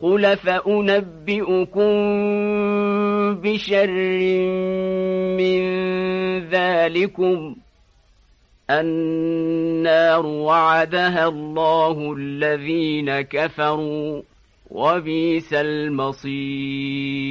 قل فأنبئكم بشر من ذلكم؟ النار وعدها الله الذين كفروا وبيس المصير